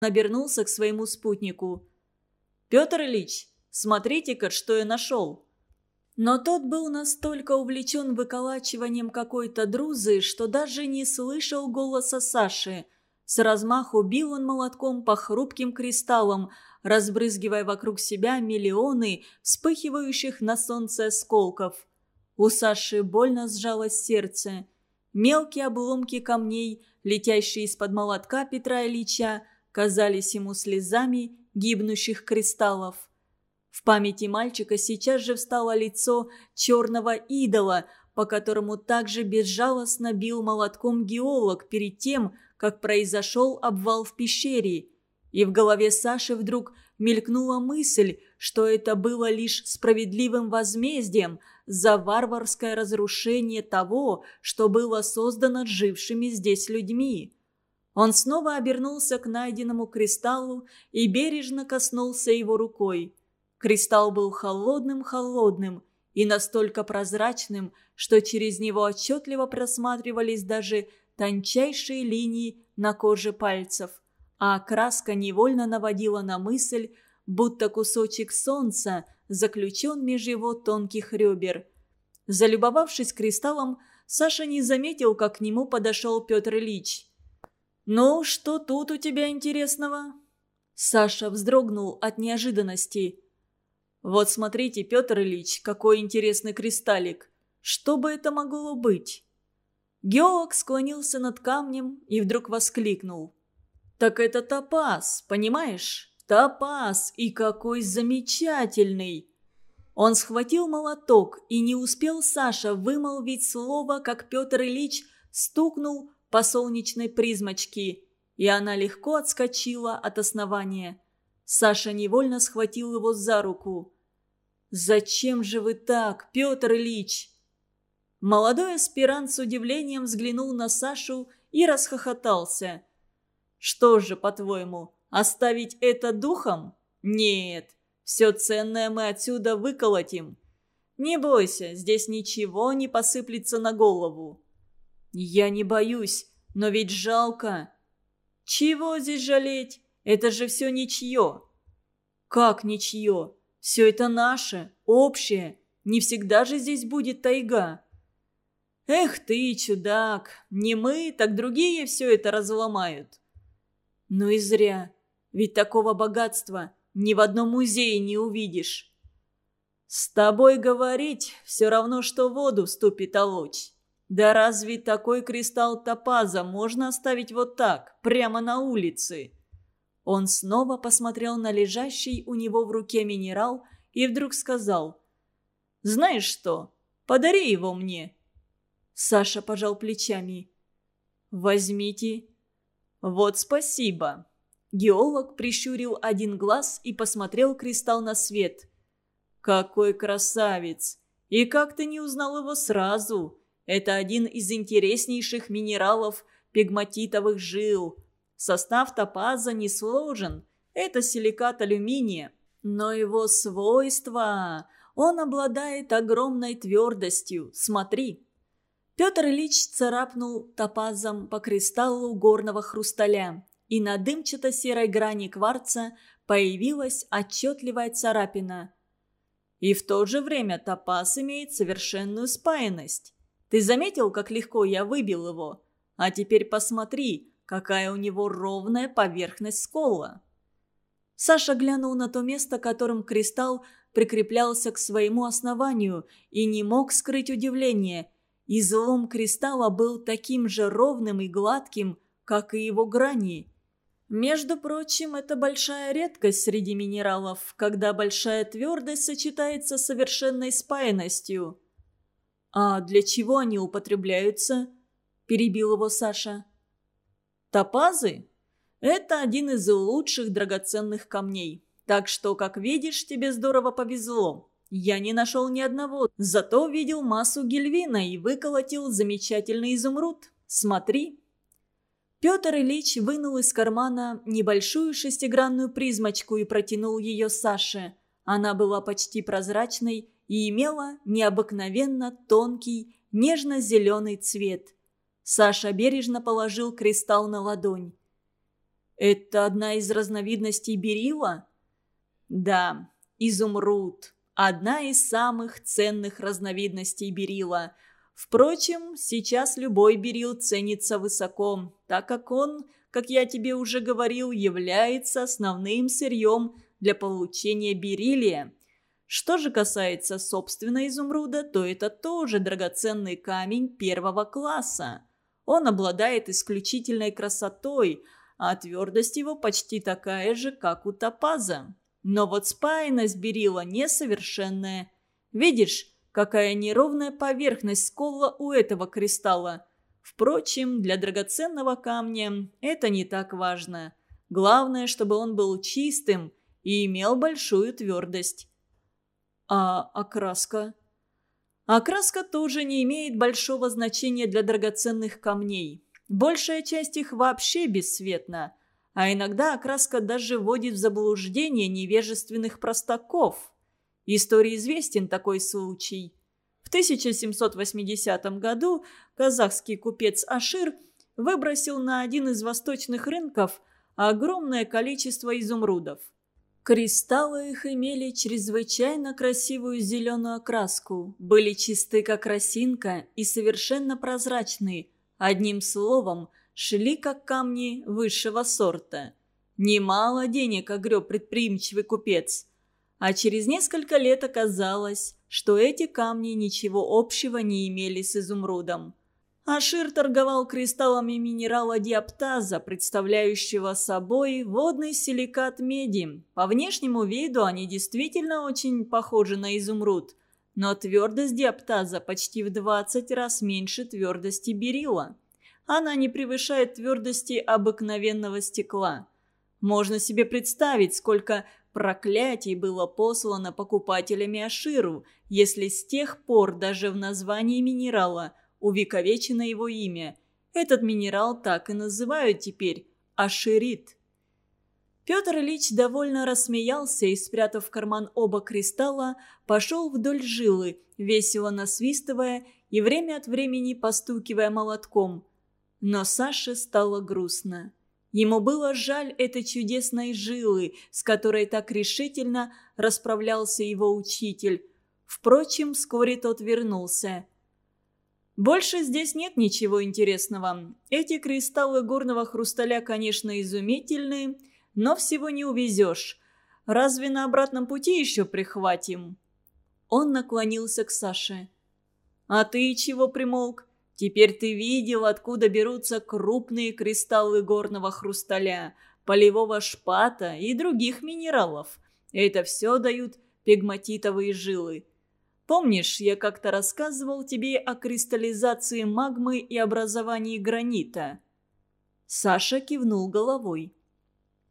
обернулся к своему спутнику. «Петр Ильич, смотрите-ка, что я нашел!» Но тот был настолько увлечен выколачиванием какой-то друзы, что даже не слышал голоса Саши. С размаху бил он молотком по хрупким кристаллам, разбрызгивая вокруг себя миллионы вспыхивающих на солнце осколков. У Саши больно сжалось сердце. Мелкие обломки камней, летящие из-под молотка Петра Ильича, казались ему слезами гибнущих кристаллов. В памяти мальчика сейчас же встало лицо черного идола, по которому также безжалостно бил молотком геолог перед тем, как произошел обвал в пещере. И в голове Саши вдруг мелькнула мысль, что это было лишь справедливым возмездием за варварское разрушение того, что было создано жившими здесь людьми. Он снова обернулся к найденному кристаллу и бережно коснулся его рукой. Кристалл был холодным-холодным и настолько прозрачным, что через него отчетливо просматривались даже тончайшие линии на коже пальцев, а краска невольно наводила на мысль, будто кусочек солнца заключен меж его тонких ребер. Залюбовавшись кристаллом, Саша не заметил, как к нему подошел Петр Ильич. «Ну, что тут у тебя интересного?» Саша вздрогнул от неожиданности. «Вот смотрите, Петр Ильич, какой интересный кристаллик. Что бы это могло быть?» Геолог склонился над камнем и вдруг воскликнул. «Так это топаз, понимаешь? Топаз! И какой замечательный!» Он схватил молоток, и не успел Саша вымолвить слово, как Петр Ильич стукнул по солнечной призмочке, и она легко отскочила от основания. Саша невольно схватил его за руку. «Зачем же вы так, Петр Ильич?» Молодой аспирант с удивлением взглянул на Сашу и расхохотался. «Что же, по-твоему, оставить это духом? Нет, все ценное мы отсюда выколотим. Не бойся, здесь ничего не посыплется на голову». «Я не боюсь, но ведь жалко». «Чего здесь жалеть? Это же все ничье». «Как ничье? Все это наше, общее. Не всегда же здесь будет тайга». «Эх ты, чудак, не мы, так другие все это разломают». «Ну и зря. Ведь такого богатства ни в одном музее не увидишь». «С тобой говорить все равно, что воду вступит толочь. Да разве такой кристалл топаза можно оставить вот так, прямо на улице?» Он снова посмотрел на лежащий у него в руке минерал и вдруг сказал. «Знаешь что? Подари его мне». Саша пожал плечами. «Возьмите». «Вот спасибо». Геолог прищурил один глаз и посмотрел кристалл на свет. «Какой красавец! И как ты не узнал его сразу? Это один из интереснейших минералов пегматитовых жил. Состав топаза не сложен. Это силикат алюминия. Но его свойства... Он обладает огромной твердостью. Смотри. Петр Ильич царапнул топазом по кристаллу горного хрусталя, и на дымчато-серой грани кварца появилась отчетливая царапина. И в то же время топаз имеет совершенную спаянность. Ты заметил, как легко я выбил его? А теперь посмотри, какая у него ровная поверхность скола. Саша глянул на то место, которым кристалл прикреплялся к своему основанию, и не мог скрыть удивление. Излом кристалла был таким же ровным и гладким, как и его грани. Между прочим, это большая редкость среди минералов, когда большая твердость сочетается с совершенной спаянностью. «А для чего они употребляются?» – перебил его Саша. Топазы – это один из лучших драгоценных камней. Так что, как видишь, тебе здорово повезло. Я не нашел ни одного, зато видел массу гельвина и выколотил замечательный изумруд. Смотри. Петр Ильич вынул из кармана небольшую шестигранную призмочку и протянул ее Саше. Она была почти прозрачной и имела необыкновенно тонкий, нежно-зеленый цвет – Саша бережно положил кристалл на ладонь. Это одна из разновидностей берила? Да, изумруд. Одна из самых ценных разновидностей берила. Впрочем, сейчас любой берил ценится высоко, так как он, как я тебе уже говорил, является основным сырьем для получения бериллия. Что же касается собственно изумруда, то это тоже драгоценный камень первого класса. Он обладает исключительной красотой – а твердость его почти такая же, как у топаза. Но вот спаянность берила несовершенная. Видишь, какая неровная поверхность скола у этого кристалла. Впрочем, для драгоценного камня это не так важно. Главное, чтобы он был чистым и имел большую твердость. А окраска? Окраска тоже не имеет большого значения для драгоценных камней. Большая часть их вообще бесцветна, а иногда окраска даже вводит в заблуждение невежественных простаков. Истории известен такой случай. В 1780 году казахский купец Ашир выбросил на один из восточных рынков огромное количество изумрудов. Кристаллы их имели чрезвычайно красивую зеленую окраску, были чисты как росинка и совершенно прозрачные – Одним словом, шли как камни высшего сорта. Немало денег огреб предприимчивый купец. А через несколько лет оказалось, что эти камни ничего общего не имели с изумрудом. Ашир торговал кристаллами минерала диаптаза, представляющего собой водный силикат меди. По внешнему виду они действительно очень похожи на изумруд, но твердость диаптаза почти в 20 раз меньше твердости берила. Она не превышает твердости обыкновенного стекла. Можно себе представить, сколько проклятий было послано покупателями Аширу, если с тех пор даже в названии минерала увековечено его имя. Этот минерал так и называют теперь – аширит. Петр Ильич довольно рассмеялся и, спрятав в карман оба кристалла, пошел вдоль жилы, весело насвистывая и время от времени постукивая молотком. Но Саше стало грустно. Ему было жаль этой чудесной жилы, с которой так решительно расправлялся его учитель. Впрочем, вскоре тот вернулся. Больше здесь нет ничего интересного. Эти кристаллы горного хрусталя, конечно, изумительные – но всего не увезешь. Разве на обратном пути еще прихватим?» Он наклонился к Саше. «А ты чего примолк? Теперь ты видел, откуда берутся крупные кристаллы горного хрусталя, полевого шпата и других минералов. Это все дают пегматитовые жилы. Помнишь, я как-то рассказывал тебе о кристаллизации магмы и образовании гранита?» Саша кивнул головой.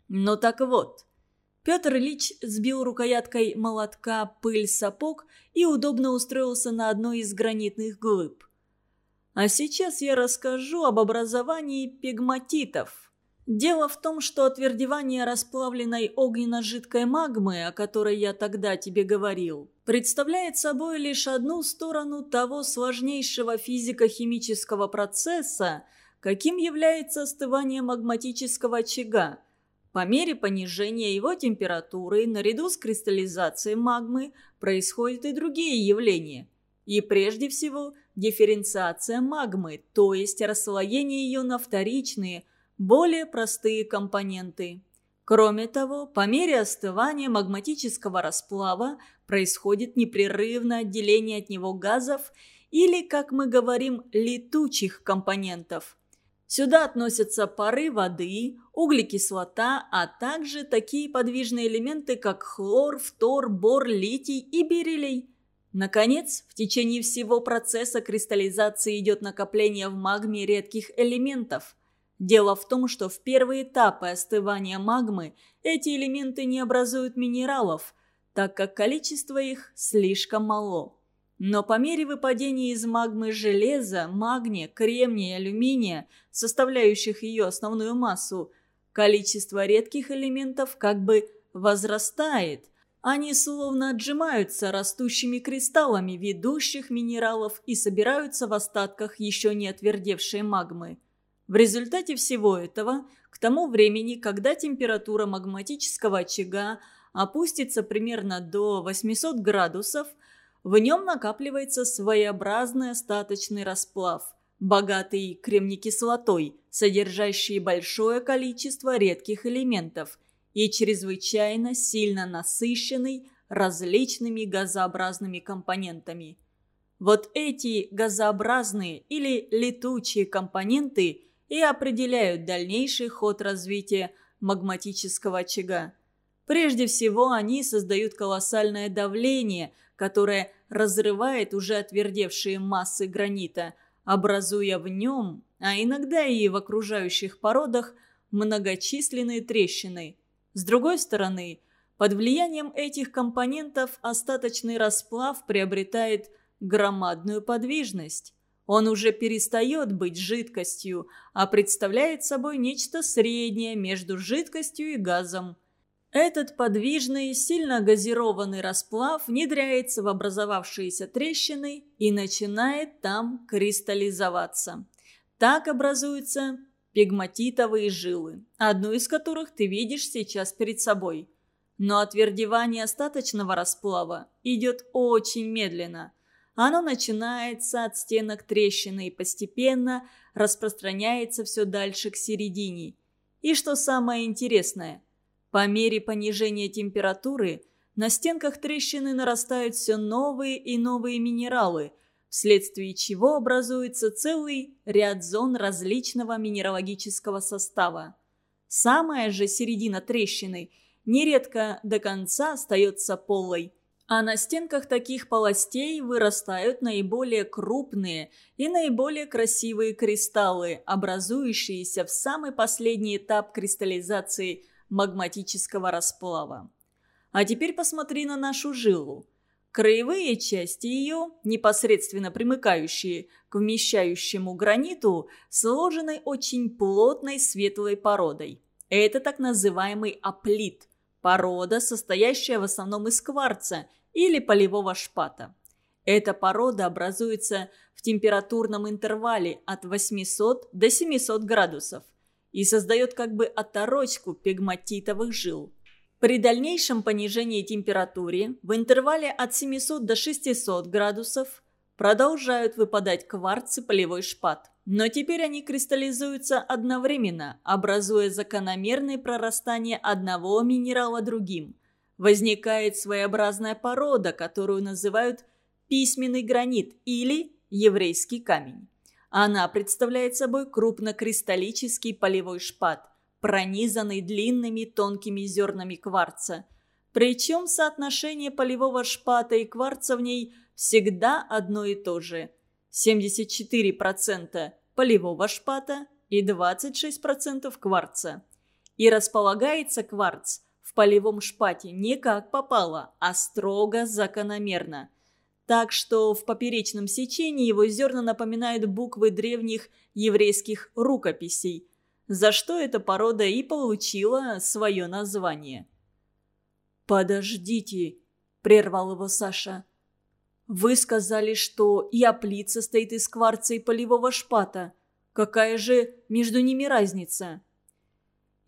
Ну так вот. Петр Ильич сбил рукояткой молотка пыль сапог и удобно устроился на одной из гранитных глыб. А сейчас я расскажу об образовании пегматитов. Дело в том, что отвердевание расплавленной огненно-жидкой магмы, о которой я тогда тебе говорил, представляет собой лишь одну сторону того сложнейшего физико-химического процесса, каким является остывание магматического очага – по мере понижения его температуры, наряду с кристаллизацией магмы, происходят и другие явления. И прежде всего дифференциация магмы, то есть расслоение ее на вторичные, более простые компоненты. Кроме того, по мере остывания магматического расплава происходит непрерывное отделение от него газов или, как мы говорим, летучих компонентов – Сюда относятся пары воды, углекислота, а также такие подвижные элементы, как хлор, фтор, бор, литий и бериллий. Наконец, в течение всего процесса кристаллизации идет накопление в магме редких элементов. Дело в том, что в первые этапы остывания магмы эти элементы не образуют минералов, так как количество их слишком мало. Но по мере выпадения из магмы железа, магния, кремния и алюминия, составляющих ее основную массу, количество редких элементов как бы возрастает. Они словно отжимаются растущими кристаллами ведущих минералов и собираются в остатках еще не отвердевшей магмы. В результате всего этого к тому времени, когда температура магматического очага опустится примерно до 800 градусов, в нем накапливается своеобразный остаточный расплав, богатый кремнекислотой, содержащий большое количество редких элементов и чрезвычайно сильно насыщенный различными газообразными компонентами. Вот эти газообразные или летучие компоненты и определяют дальнейший ход развития магматического очага. Прежде всего, они создают колоссальное давление, которое разрывает уже отвердевшие массы гранита, образуя в нем, а иногда и в окружающих породах, многочисленные трещины. С другой стороны, под влиянием этих компонентов остаточный расплав приобретает громадную подвижность. Он уже перестает быть жидкостью, а представляет собой нечто среднее между жидкостью и газом. Этот подвижный, сильно газированный расплав внедряется в образовавшиеся трещины и начинает там кристаллизоваться. Так образуются пигматитовые жилы, одну из которых ты видишь сейчас перед собой – но отвердевание остаточного расплава идет очень медленно. Оно начинается от стенок трещины и постепенно распространяется все дальше к середине. И что самое интересное, по мере понижения температуры на стенках трещины нарастают все новые и новые минералы, вследствие чего образуется целый ряд зон различного минералогического состава. Самая же середина трещины – нередко до конца остается полой. А на стенках таких полостей вырастают наиболее крупные и наиболее красивые кристаллы, образующиеся в самый последний этап кристаллизации магматического расплава. А теперь посмотри на нашу жилу. Краевые части ее, непосредственно примыкающие к вмещающему граниту, сложены очень плотной светлой породой. Это так называемый аплит, Порода, состоящая в основном из кварца или полевого шпата. Эта порода образуется в температурном интервале от 800 до 700 градусов и создает как бы оторочку пегматитовых жил. При дальнейшем понижении температуры в интервале от 700 до 600 градусов продолжают выпадать кварц и полевой шпат. Но теперь они кристаллизуются одновременно, образуя закономерное прорастание одного минерала другим. Возникает своеобразная порода, которую называют письменный гранит или еврейский камень. Она представляет собой крупнокристаллический полевой шпат, пронизанный длинными тонкими зернами кварца. Причем соотношение полевого шпата и кварца в ней всегда одно и то же – 74% полевого шпата и 26% кварца. И располагается кварц в полевом шпате не как попало, а строго закономерно. Так что в поперечном сечении его зерна напоминают буквы древних еврейских рукописей, за что эта порода и получила свое название. «Подождите», – прервал его Саша. «Вы сказали, что и оплит состоит из кварца и полевого шпата. Какая же между ними разница?»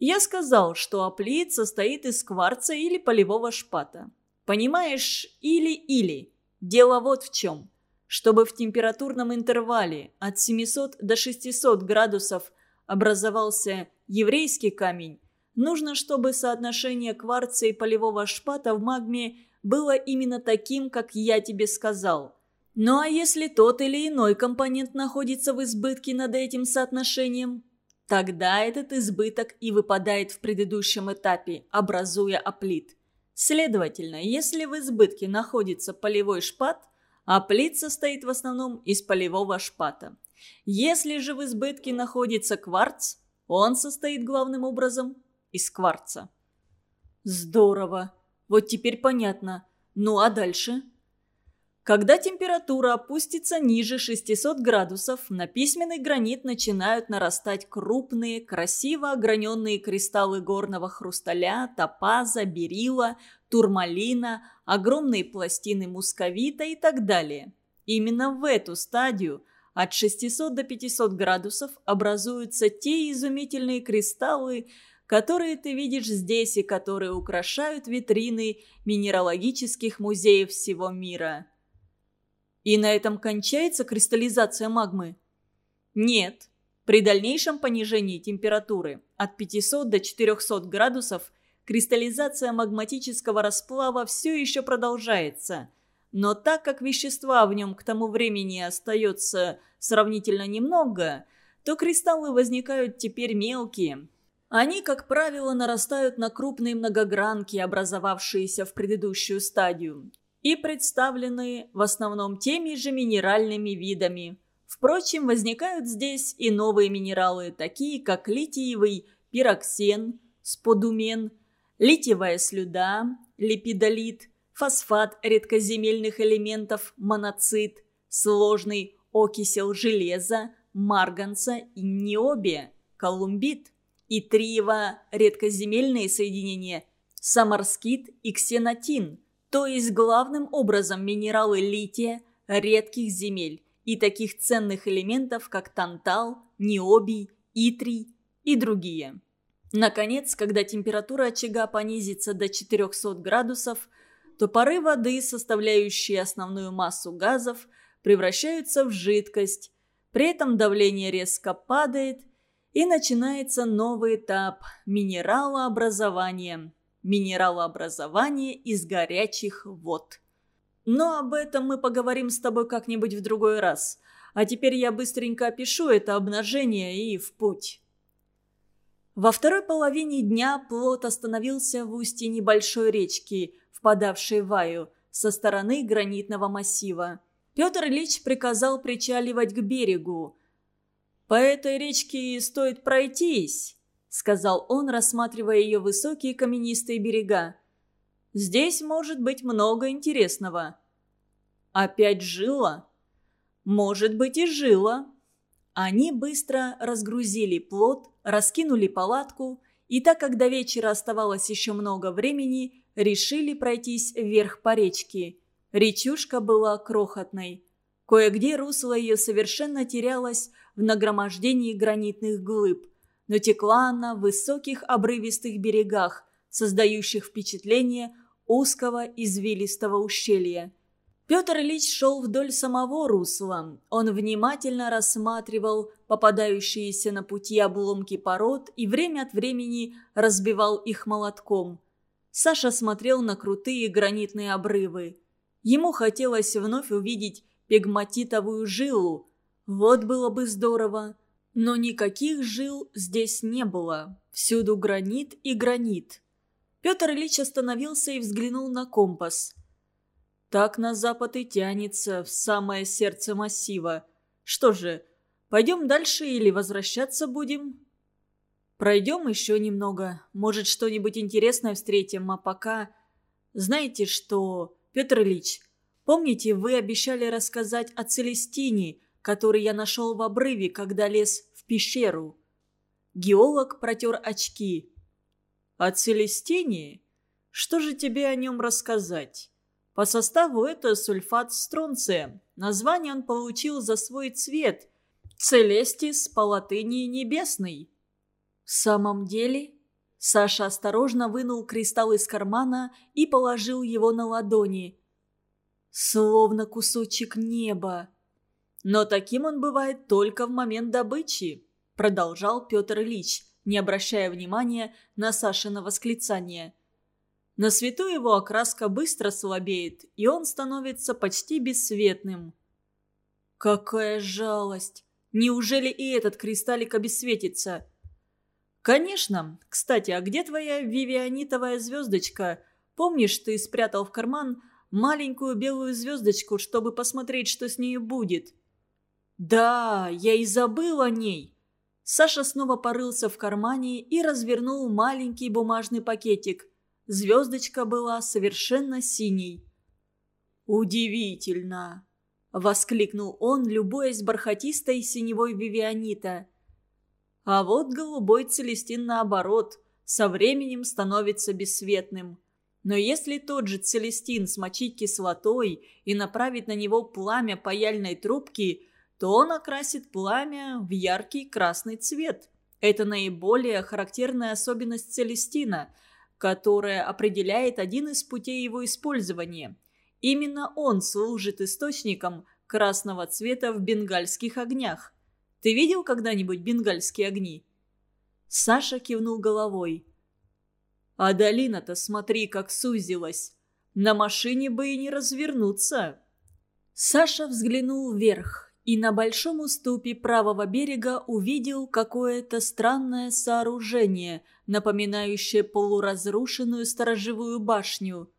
Я сказал, что оплит состоит из кварца или полевого шпата. Понимаешь, или-или. Дело вот в чем. Чтобы в температурном интервале от 700 до 600 градусов образовался еврейский камень, нужно, чтобы соотношение кварца и полевого шпата в магме было именно таким, как я тебе сказал. Ну а если тот или иной компонент находится в избытке над этим соотношением, тогда этот избыток и выпадает в предыдущем этапе, образуя оплит. Следовательно, если в избытке находится полевой шпат, оплит состоит в основном из полевого шпата. Если же в избытке находится кварц, он состоит главным образом из кварца. Здорово. Вот теперь понятно. Ну а дальше? Когда температура опустится ниже 600 градусов, на письменный гранит начинают нарастать крупные, красиво ограненные кристаллы горного хрусталя, топаза, берила, турмалина, огромные пластины мусковита и так далее. Именно в эту стадию от 600 до 500 градусов образуются те изумительные кристаллы, которые ты видишь здесь и которые украшают витрины минералогических музеев всего мира. И на этом кончается кристаллизация магмы? Нет. При дальнейшем понижении температуры от 500 до 400 градусов кристаллизация магматического расплава все еще продолжается. Но так как вещества в нем к тому времени остается сравнительно немного, то кристаллы возникают теперь мелкие. Они, как правило, нарастают на крупные многогранки, образовавшиеся в предыдущую стадию, и представлены в основном теми же минеральными видами. Впрочем, возникают здесь и новые минералы, такие как литиевый пироксен, сподумен, литиевая слюда, липидолит, фосфат редкоземельных элементов, моноцит, сложный окисел железа, марганца и необия, колумбит, и триево редкоземельные соединения, самарскит и ксенотин, то есть главным образом минералы лития, редких земель и таких ценных элементов, как тантал, необий, итрий и другие. Наконец, когда температура очага понизится до 400 градусов, то пары воды, составляющие основную массу газов, превращаются в жидкость. При этом давление резко падает, и начинается новый этап – минералообразование. Минералообразование из горячих вод. Но об этом мы поговорим с тобой как-нибудь в другой раз. А теперь я быстренько опишу это обнажение и в путь. Во второй половине дня плот остановился в устье небольшой речки, впадавшей в Аю, со стороны гранитного массива. Петр Ильич приказал причаливать к берегу. «По этой речке стоит пройтись», — сказал он, рассматривая ее высокие каменистые берега. «Здесь может быть много интересного». «Опять жила?» «Может быть и жила». Они быстро разгрузили плот, раскинули палатку, и так как до вечера оставалось еще много времени, решили пройтись вверх по речке. Речушка была крохотной. Кое-где русло ее совершенно терялось в нагромождении гранитных глыб, но текла она в высоких обрывистых берегах, создающих впечатление узкого извилистого ущелья. Петр Ильич шел вдоль самого русла. Он внимательно рассматривал попадающиеся на пути обломки пород и время от времени разбивал их молотком. Саша смотрел на крутые гранитные обрывы. Ему хотелось вновь увидеть пегматитовую жилу. Вот было бы здорово. Но никаких жил здесь не было. Всюду гранит и гранит. Петр Ильич остановился и взглянул на компас. Так на запад и тянется, в самое сердце массива. Что же, пойдем дальше или возвращаться будем? Пройдем еще немного. Может, что-нибудь интересное встретим, а пока... Знаете что, Петр Ильич, помните, вы обещали рассказать о Целестине, который я нашел в обрыве, когда лез в пещеру? Геолог протер очки. О Целестине? Что же тебе о нем рассказать? По составу это сульфат стронция. Название он получил за свой цвет. Целестис по латыни небесный. «В самом деле?» Саша осторожно вынул кристалл из кармана и положил его на ладони. Словно кусочек неба. «Но таким он бывает только в момент добычи», — продолжал Петр Ильич, не обращая внимания на Сашино восклицание. На свету его окраска быстро слабеет, и он становится почти бесцветным. «Какая жалость! Неужели и этот кристаллик обесцветится?» «Конечно. Кстати, а где твоя вивианитовая звездочка? Помнишь, ты спрятал в карман маленькую белую звездочку, чтобы посмотреть, что с ней будет?» «Да, я и забыл о ней». Саша снова порылся в кармане и развернул маленький бумажный пакетик. Звездочка была совершенно синей. «Удивительно!» — воскликнул он, любуясь бархатистой синевой вивианита. А вот голубой целестин наоборот, со временем становится бесцветным. Но если тот же целестин смочить кислотой и направить на него пламя паяльной трубки, то он окрасит пламя в яркий красный цвет. Это наиболее характерная особенность Целестина, которая определяет один из путей его использования. Именно он служит источником красного цвета в бенгальских огнях. Ты видел когда-нибудь бенгальские огни?» Саша кивнул головой. «А долина-то смотри, как сузилась. На машине бы и не развернуться». Саша взглянул вверх и на большом уступе правого берега увидел какое-то странное сооружение, напоминающее полуразрушенную сторожевую башню.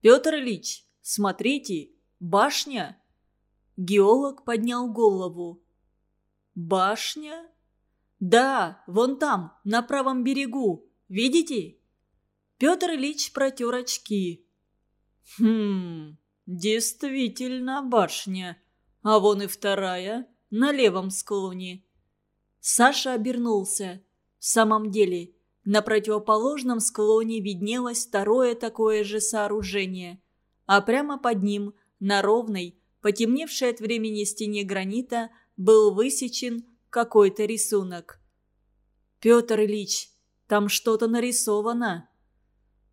«Петр Ильич, смотрите, башня!» Геолог поднял голову. «Башня?» «Да, вон там, на правом берегу. Видите?» Петр Ильич протер очки. «Хм, действительно башня. А вон и вторая, на левом склоне». Саша обернулся. В самом деле, на противоположном склоне виднелось второе такое же сооружение. А прямо под ним, на ровной, потемневшей от времени стене гранита, был высечен какой-то рисунок. «Петр Ильич, там что-то нарисовано».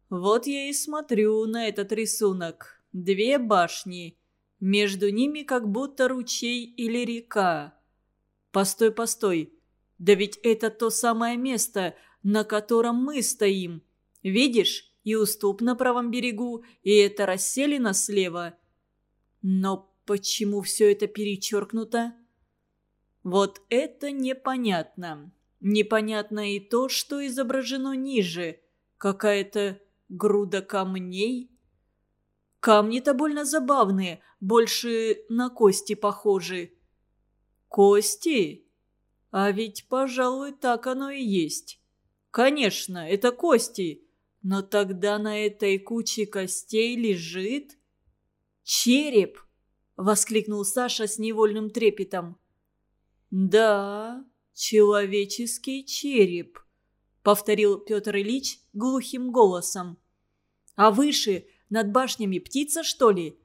«Вот я и смотрю на этот рисунок. Две башни. Между ними как будто ручей или река. Постой, постой. Да ведь это то самое место, на котором мы стоим. Видишь, и уступ на правом берегу, и это расселено слева. Но почему все это перечеркнуто? Вот это непонятно. Непонятно и то, что изображено ниже. Какая-то груда камней. Камни-то больно забавные, больше на кости похожи. Кости? А ведь, пожалуй, так оно и есть. Конечно, это кости. Но тогда на этой куче костей лежит... «Череп!» — воскликнул Саша с невольным трепетом. «Да, человеческий череп», — повторил Петр Ильич глухим голосом. «А выше, над башнями, птица, что ли?»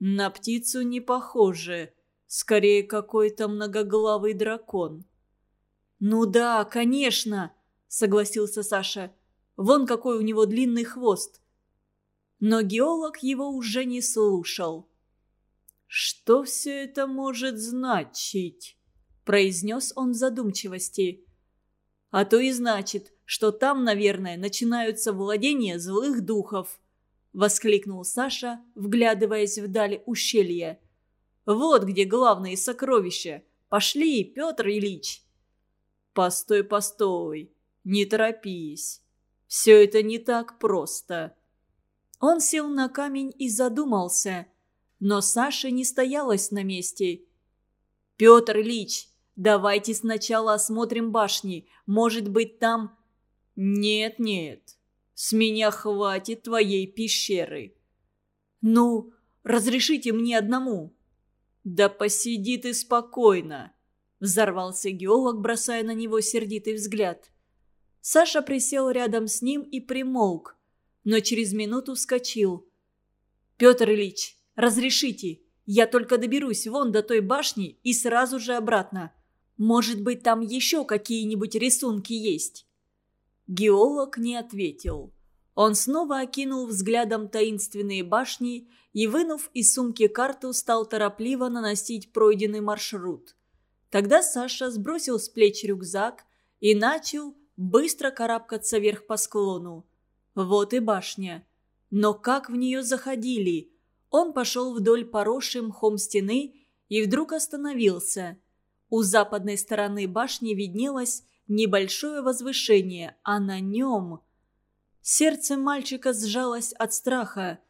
«На птицу не похоже. Скорее, какой-то многоглавый дракон». «Ну да, конечно», — согласился Саша. «Вон какой у него длинный хвост». Но геолог его уже не слушал. «Что все это может значить?» – произнес он в задумчивости. «А то и значит, что там, наверное, начинаются владения злых духов», – воскликнул Саша, вглядываясь вдаль ущелья. «Вот где главные сокровища. Пошли, Петр Ильич!» «Постой, постой, не торопись. Все это не так просто». Он сел на камень и задумался. Но Саша не стоялась на месте. «Петр Ильич, давайте сначала осмотрим башни. Может быть, там...» «Нет-нет, с меня хватит твоей пещеры». «Ну, разрешите мне одному». «Да посиди ты спокойно», — взорвался геолог, бросая на него сердитый взгляд. Саша присел рядом с ним и примолк но через минуту вскочил. «Петр Ильич, разрешите, я только доберусь вон до той башни и сразу же обратно. Может быть, там еще какие-нибудь рисунки есть?» Геолог не ответил. Он снова окинул взглядом таинственные башни и, вынув из сумки карту, стал торопливо наносить пройденный маршрут. Тогда Саша сбросил с плеч рюкзак и начал быстро карабкаться вверх по склону. Вот и башня. Но как в нее заходили? Он пошел вдоль поросшей мхом стены и вдруг остановился. У западной стороны башни виднелось небольшое возвышение, а на нем... Сердце мальчика сжалось от страха.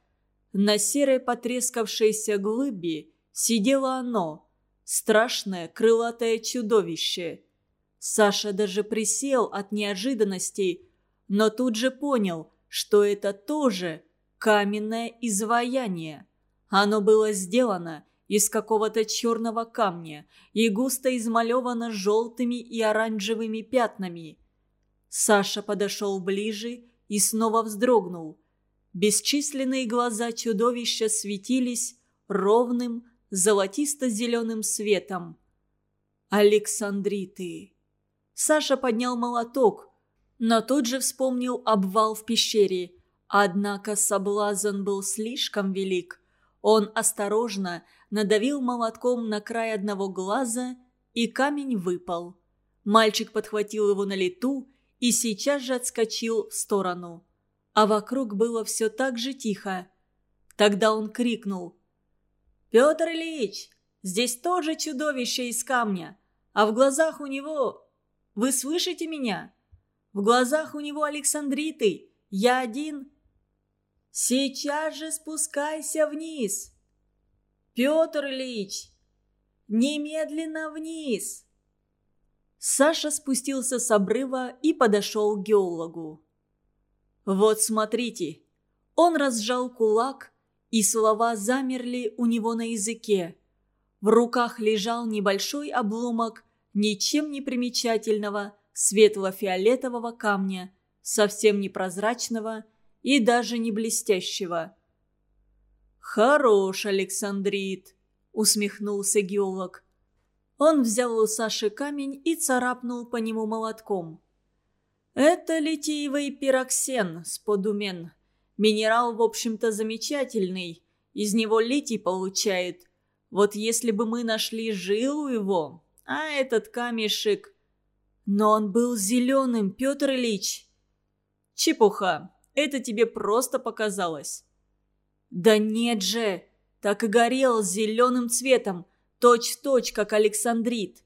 На серой потрескавшейся глыбе сидело оно, страшное крылатое чудовище. Саша даже присел от неожиданности, но тут же понял, что это тоже каменное изваяние. Оно было сделано из какого-то черного камня и густо измалевано желтыми и оранжевыми пятнами. Саша подошел ближе и снова вздрогнул. Бесчисленные глаза чудовища светились ровным, золотисто-зеленым светом. Александриты. Саша поднял молоток, но тут же вспомнил обвал в пещере. Однако соблазн был слишком велик. Он осторожно надавил молотком на край одного глаза, и камень выпал. Мальчик подхватил его на лету и сейчас же отскочил в сторону. А вокруг было все так же тихо. Тогда он крикнул. «Петр Ильич, здесь тоже чудовище из камня, а в глазах у него... Вы слышите меня? В глазах у него Александриты. Я один...» «Сейчас же спускайся вниз!» «Петр Ильич, немедленно вниз!» Саша спустился с обрыва и подошел к геологу. «Вот смотрите!» Он разжал кулак, и слова замерли у него на языке. В руках лежал небольшой обломок ничем не примечательного светло-фиолетового камня, совсем непрозрачного и даже не блестящего. «Хорош, Александрит!» — усмехнулся геолог. Он взял у Саши камень и царапнул по нему молотком. «Это литиевый пироксен, сподумен. Минерал, в общем-то, замечательный. Из него литий получает. Вот если бы мы нашли жилу его, а этот камешек...» «Но он был зеленым, Петр Ильич!» «Чепуха! Это тебе просто показалось!» «Да нет же! Так и горел зеленым цветом!» Точь-в-точь, как Александрит.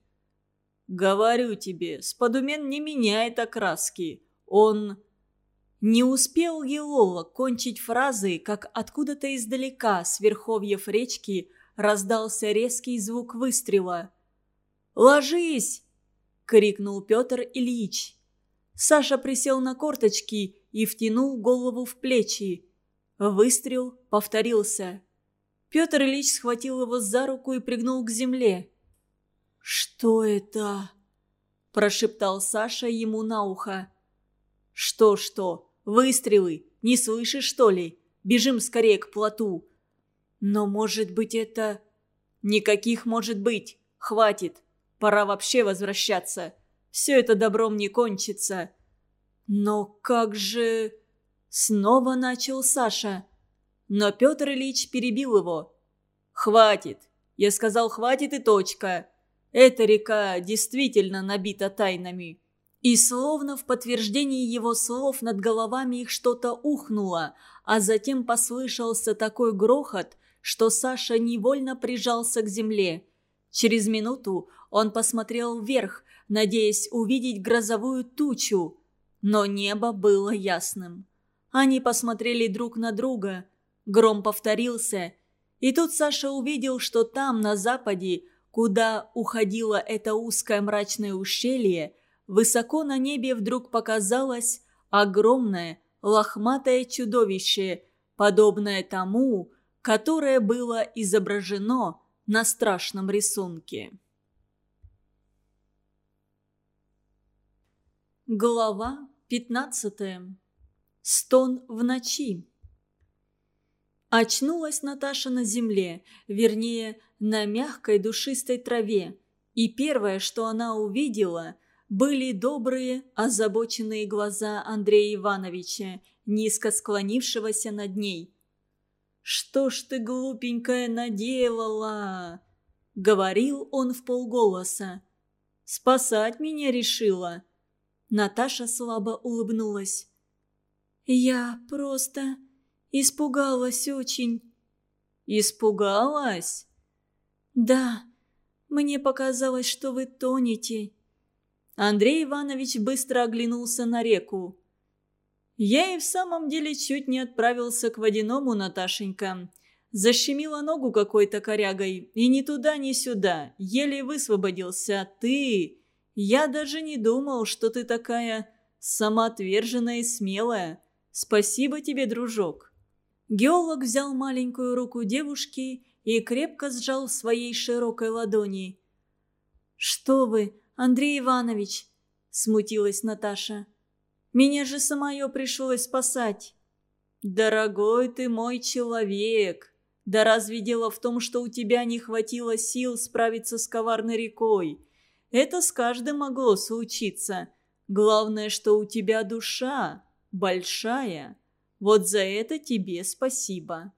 Говорю тебе, Спадумен не меняет окраски. Он... Не успел геолог кончить фразы, как откуда-то издалека, с верховьев речки, раздался резкий звук выстрела. «Ложись!» — крикнул Петр Ильич. Саша присел на корточки и втянул голову в плечи. Выстрел повторился. Петр Ильич схватил его за руку и пригнул к земле. «Что это?» – прошептал Саша ему на ухо. «Что-что? Выстрелы! Не слышишь, что ли? Бежим скорее к плоту!» «Но, может быть, это...» «Никаких может быть! Хватит! Пора вообще возвращаться! Все это добром не кончится!» «Но как же...» Снова начал Саша. Но Петр Ильич перебил его. «Хватит! Я сказал, хватит и точка. Эта река действительно набита тайнами». И словно в подтверждении его слов над головами их что-то ухнуло, а затем послышался такой грохот, что Саша невольно прижался к земле. Через минуту он посмотрел вверх, надеясь увидеть грозовую тучу, но небо было ясным. Они посмотрели друг на друга, Гром повторился, и тут Саша увидел, что там, на западе, куда уходило это узкое мрачное ущелье, высоко на небе вдруг показалось огромное лохматое чудовище, подобное тому, которое было изображено на страшном рисунке. Глава 15. Стон в ночи. Очнулась Наташа на земле, вернее, на мягкой душистой траве. И первое, что она увидела, были добрые, озабоченные глаза Андрея Ивановича, низко склонившегося над ней. «Что ж ты, глупенькая, наделала?» — говорил он в полголоса. «Спасать меня решила?» Наташа слабо улыбнулась. «Я просто...» Испугалась очень». «Испугалась?» «Да, мне показалось, что вы тонете». Андрей Иванович быстро оглянулся на реку. «Я и в самом деле чуть не отправился к водяному, Наташенька. Защемила ногу какой-то корягой, и ни туда, ни сюда. Еле высвободился. Ты... Я даже не думал, что ты такая самоотверженная и смелая. Спасибо тебе, дружок». Геолог взял маленькую руку девушки и крепко сжал своей широкой ладони. «Что вы, Андрей Иванович?» – смутилась Наташа. «Меня же самое пришлось спасать». «Дорогой ты мой человек!» Да разве дело в том, что у тебя не хватило сил справиться с коварной рекой? Это с каждым могло случиться. Главное, что у тебя душа большая. Вот за это тебе спасибо».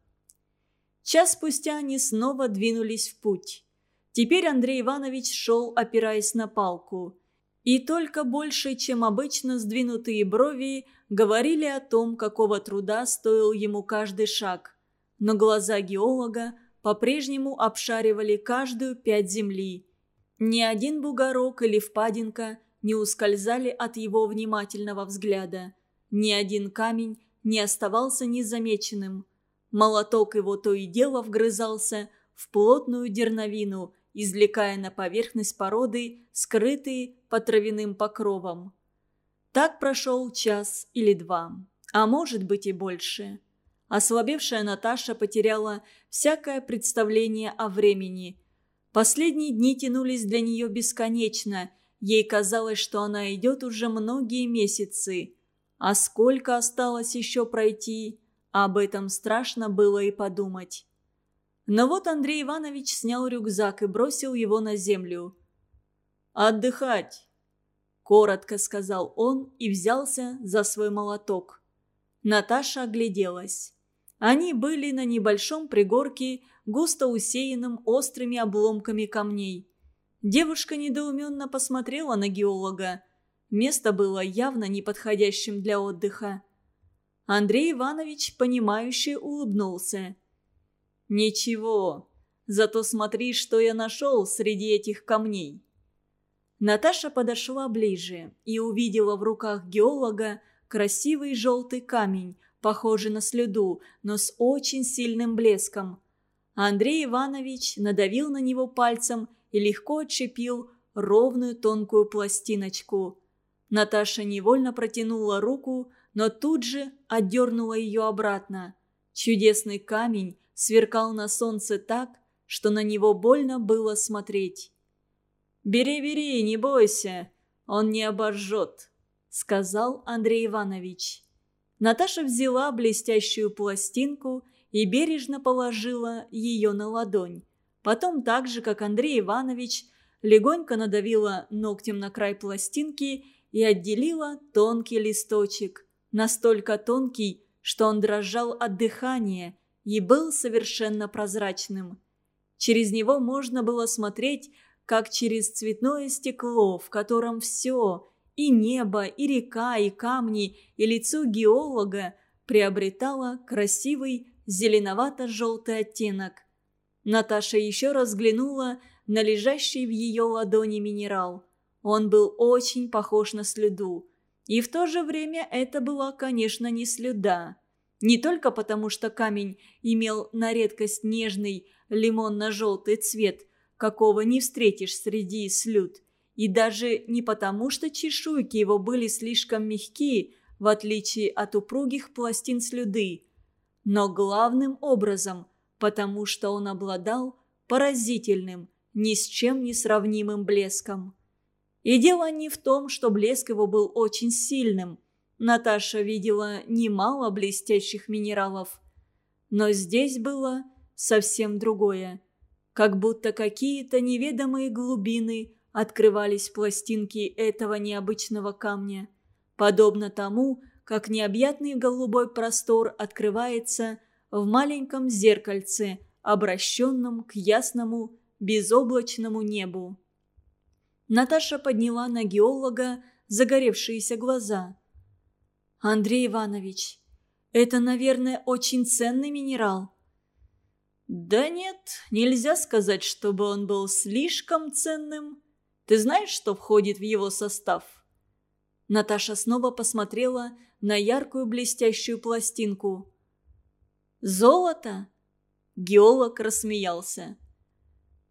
Час спустя они снова двинулись в путь. Теперь Андрей Иванович шел, опираясь на палку. И только больше, чем обычно сдвинутые брови, говорили о том, какого труда стоил ему каждый шаг. Но глаза геолога по-прежнему обшаривали каждую пять земли. Ни один бугорок или впадинка не ускользали от его внимательного взгляда. Ни один камень не оставался незамеченным. Молоток его то и дело вгрызался в плотную дерновину, извлекая на поверхность породы, скрытые под травяным покровом. Так прошел час или два, а может быть и больше. Ослабевшая Наташа потеряла всякое представление о времени. Последние дни тянулись для нее бесконечно. Ей казалось, что она идет уже многие месяцы. А сколько осталось еще пройти – об этом страшно было и подумать. Но вот Андрей Иванович снял рюкзак и бросил его на землю. «Отдыхать!» – коротко сказал он и взялся за свой молоток. Наташа огляделась. Они были на небольшом пригорке, густо усеянном острыми обломками камней. Девушка недоуменно посмотрела на геолога. Место было явно неподходящим для отдыха. Андрей Иванович, понимающе улыбнулся. «Ничего, зато смотри, что я нашел среди этих камней». Наташа подошла ближе и увидела в руках геолога красивый желтый камень, похожий на слюду, но с очень сильным блеском. Андрей Иванович надавил на него пальцем и легко отщепил ровную тонкую пластиночку. Наташа невольно протянула руку, но тут же отдернула ее обратно. Чудесный камень сверкал на солнце так, что на него больно было смотреть. «Бери, бери, не бойся, он не обожжет», — сказал Андрей Иванович. Наташа взяла блестящую пластинку и бережно положила ее на ладонь. Потом так же, как Андрей Иванович, легонько надавила ногтем на край пластинки и отделила тонкий листочек настолько тонкий, что он дрожал от дыхания и был совершенно прозрачным. Через него можно было смотреть, как через цветное стекло, в котором все – и небо, и река, и камни, и лицо геолога – приобретало красивый зеленовато-желтый оттенок. Наташа еще раз взглянула на лежащий в ее ладони минерал. Он был очень похож на слюду – и в то же время это была, конечно, не слюда. Не только потому, что камень имел на редкость нежный лимонно-желтый цвет, какого не встретишь среди слюд, и даже не потому, что чешуйки его были слишком мягкие, в отличие от упругих пластин слюды, но главным образом, потому что он обладал поразительным, ни с чем не сравнимым блеском. И дело не в том, что блеск его был очень сильным. Наташа видела немало блестящих минералов. Но здесь было совсем другое. Как будто какие-то неведомые глубины открывались пластинки этого необычного камня. Подобно тому, как необъятный голубой простор открывается в маленьком зеркальце, обращенном к ясному безоблачному небу. Наташа подняла на геолога загоревшиеся глаза. «Андрей Иванович, это, наверное, очень ценный минерал». «Да нет, нельзя сказать, чтобы он был слишком ценным. Ты знаешь, что входит в его состав?» Наташа снова посмотрела на яркую блестящую пластинку. «Золото?» Геолог рассмеялся.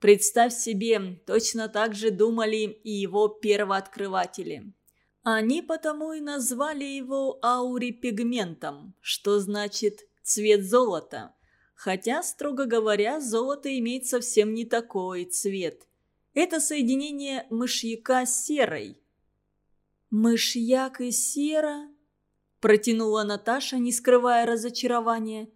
Представь себе, точно так же думали и его первооткрыватели. Они потому и назвали его аурипигментом, что значит «цвет золота». Хотя, строго говоря, золото имеет совсем не такой цвет. Это соединение мышьяка с серой. «Мышьяк и сера?» – протянула Наташа, не скрывая разочарования.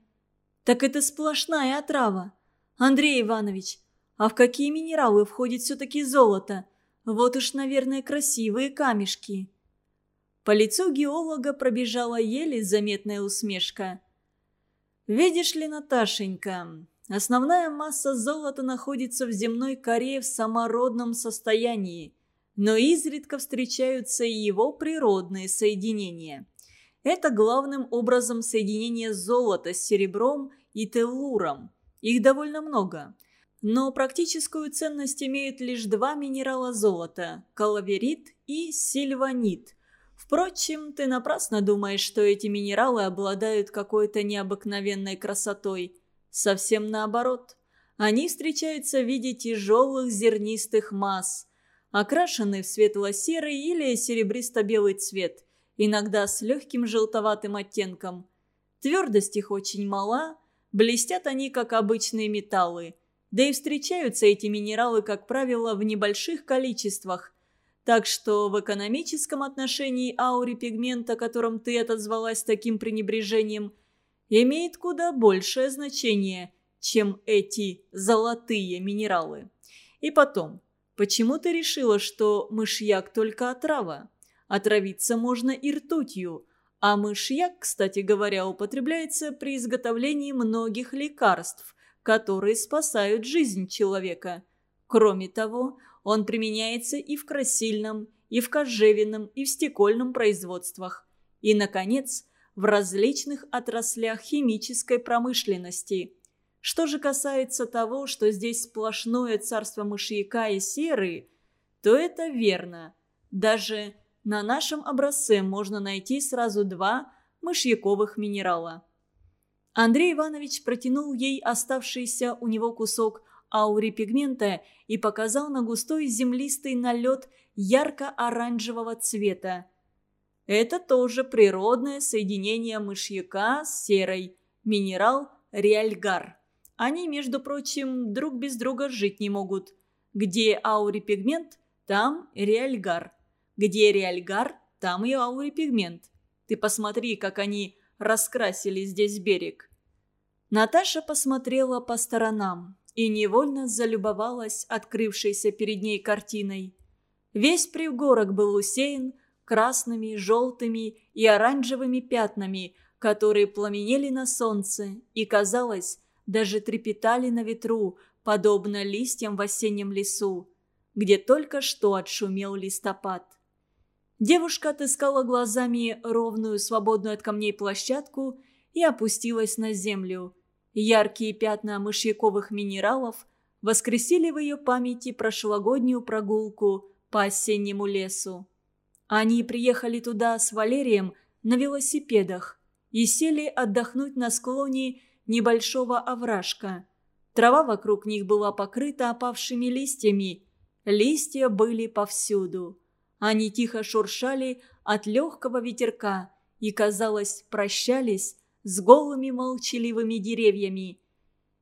Так это сплошная отрава. Андрей Иванович, а в какие минералы входит все-таки золото? Вот уж, наверное, красивые камешки. По лицу геолога пробежала еле заметная усмешка. «Видишь ли, Наташенька, основная масса золота находится в земной коре в самородном состоянии, но изредка встречаются и его природные соединения. Это главным образом соединение золота с серебром и теллуром. Их довольно много. Но практическую ценность имеют лишь два минерала золота – калаверит и сильванит. Впрочем, ты напрасно думаешь, что эти минералы обладают какой-то необыкновенной красотой. Совсем наоборот. Они встречаются в виде тяжелых зернистых масс, окрашенные в светло-серый или серебристо-белый цвет, иногда с легким желтоватым оттенком. Твердость их очень мала, блестят они, как обычные металлы. Да и встречаются эти минералы, как правило, в небольших количествах, так что в экономическом отношении аури пигмента, которым ты отозвалась таким пренебрежением, имеет куда большее значение, чем эти золотые минералы. И потом, почему ты решила, что мышьяк только отрава? Отравиться можно и ртутью, а мышьяк, кстати говоря, употребляется при изготовлении многих лекарств, которые спасают жизнь человека. Кроме того, он применяется и в красильном, и в кожевенном, и в стекольном производствах. И, наконец, в различных отраслях химической промышленности. Что же касается того, что здесь сплошное царство мышьяка и серы, то это верно. Даже на нашем образце можно найти сразу два мышьяковых минерала. Андрей Иванович протянул ей оставшийся у него кусок ауре пигмента и показал на густой землистый налет ярко-оранжевого цвета. Это тоже природное соединение мышьяка с серой, минерал реальгар. Они, между прочим, друг без друга жить не могут. Где аурипигмент, там реальгар. Где реальгар, там и аурипигмент. Ты посмотри, как они раскрасили здесь берег. Наташа посмотрела по сторонам и невольно залюбовалась открывшейся перед ней картиной. Весь пригорок был усеян красными, желтыми и оранжевыми пятнами, которые пламенели на солнце и, казалось, даже трепетали на ветру, подобно листьям в осеннем лесу, где только что отшумел листопад. Девушка отыскала глазами ровную, свободную от камней площадку и опустилась на землю, Яркие пятна мышьяковых минералов воскресили в ее памяти прошлогоднюю прогулку по осеннему лесу. Они приехали туда с Валерием на велосипедах и сели отдохнуть на склоне небольшого овражка. Трава вокруг них была покрыта опавшими листьями. Листья были повсюду. Они тихо шуршали от легкого ветерка и, казалось, прощались с голыми молчаливыми деревьями.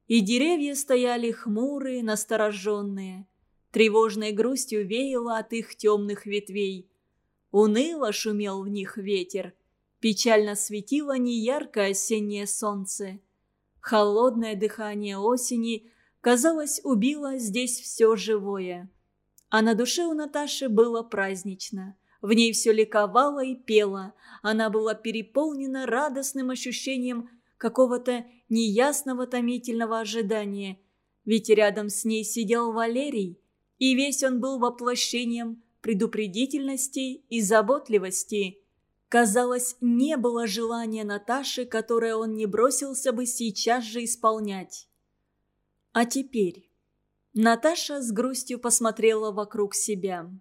И деревья стояли хмурые, настороженные. Тревожной грустью веяло от их темных ветвей. Уныло шумел в них ветер. Печально светило неяркое осеннее солнце. Холодное дыхание осени, казалось, убило здесь все живое. А на душе у Наташи было празднично – в ней все ликовало и пело. Она была переполнена радостным ощущением какого-то неясного томительного ожидания. Ведь рядом с ней сидел Валерий, и весь он был воплощением предупредительности и заботливости. Казалось, не было желания Наташи, которое он не бросился бы сейчас же исполнять. А теперь... Наташа с грустью посмотрела вокруг себя.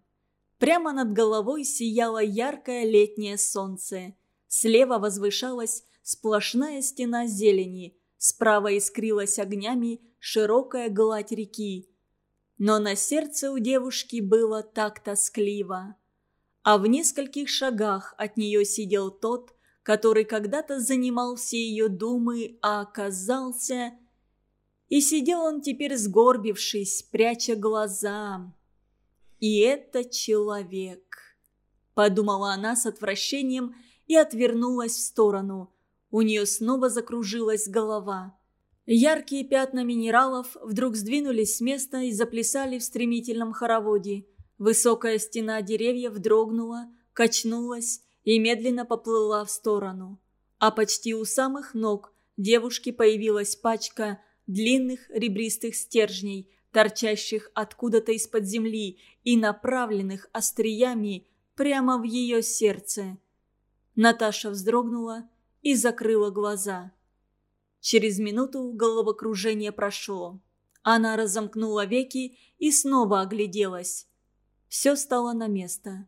Прямо над головой сияло яркое летнее солнце. Слева возвышалась сплошная стена зелени, справа искрилась огнями широкая гладь реки. Но на сердце у девушки было так тоскливо. А в нескольких шагах от нее сидел тот, который когда-то занимал все ее думы, а оказался... И сидел он теперь сгорбившись, пряча глаза, и это человек. Подумала она с отвращением и отвернулась в сторону. У нее снова закружилась голова. Яркие пятна минералов вдруг сдвинулись с места и заплясали в стремительном хороводе. Высокая стена деревьев дрогнула, качнулась и медленно поплыла в сторону. А почти у самых ног девушки появилась пачка длинных ребристых стержней, торчащих откуда-то из-под земли и направленных остриями прямо в ее сердце. Наташа вздрогнула и закрыла глаза. Через минуту головокружение прошло. Она разомкнула веки и снова огляделась. Все стало на место.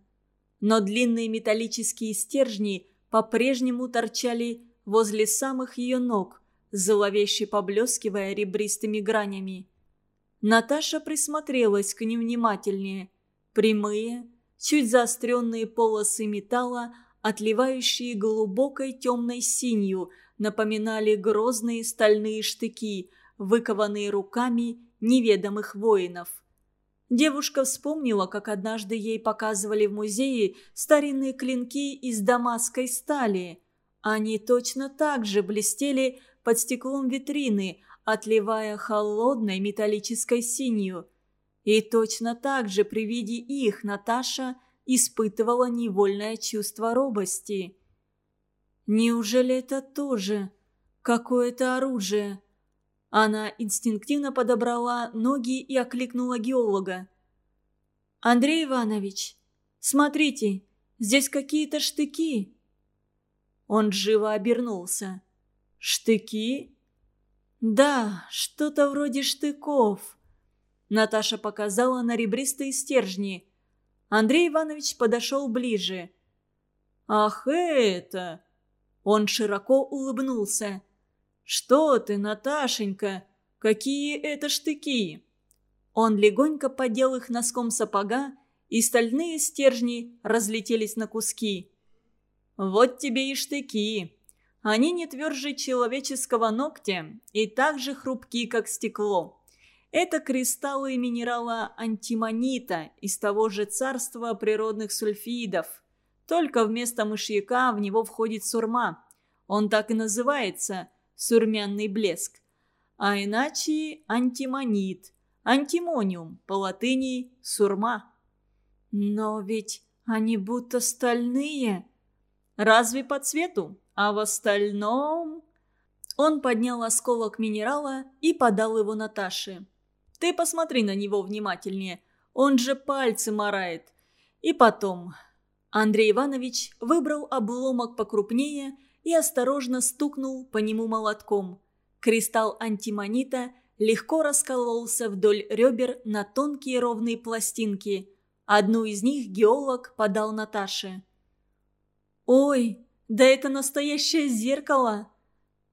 Но длинные металлические стержни по-прежнему торчали возле самых ее ног, зловеще поблескивая ребристыми гранями. Наташа присмотрелась к ним внимательнее. Прямые, чуть заостренные полосы металла, отливающие глубокой темной синью – напоминали грозные стальные штыки, выкованные руками неведомых воинов. Девушка вспомнила, как однажды ей показывали в музее старинные клинки из дамасской стали. Они точно так же блестели под стеклом витрины, отливая холодной металлической синью. И точно так же при виде их Наташа испытывала невольное чувство робости. Неужели это тоже какое-то оружие? Она инстинктивно подобрала ноги и окликнула геолога. «Андрей Иванович, смотрите, здесь какие-то штыки». Он живо обернулся. «Штыки?» «Да, что-то вроде штыков». Наташа показала на ребристые стержни. Андрей Иванович подошел ближе. «Ах, это! Он широко улыбнулся. «Что ты, Наташенька? Какие это штыки?» Он легонько подел их носком сапога, и стальные стержни разлетелись на куски. «Вот тебе и штыки. Они не тверже человеческого ногтя и так же хрупки, как стекло. Это кристаллы минерала антимонита из того же царства природных сульфидов. Только вместо мышьяка в него входит сурма. Он так и называется «сурмянный блеск». А иначе антимонит, антимониум, по латыни «сурма». Но ведь они будто стальные. Разве по цвету? А в остальном... Он поднял осколок минерала и подал его Наташе. «Ты посмотри на него внимательнее. Он же пальцы морает. И потом, Андрей Иванович выбрал обломок покрупнее и осторожно стукнул по нему молотком. Кристалл антимонита легко раскололся вдоль ребер на тонкие ровные пластинки. Одну из них геолог подал Наташе. «Ой, да это настоящее зеркало!»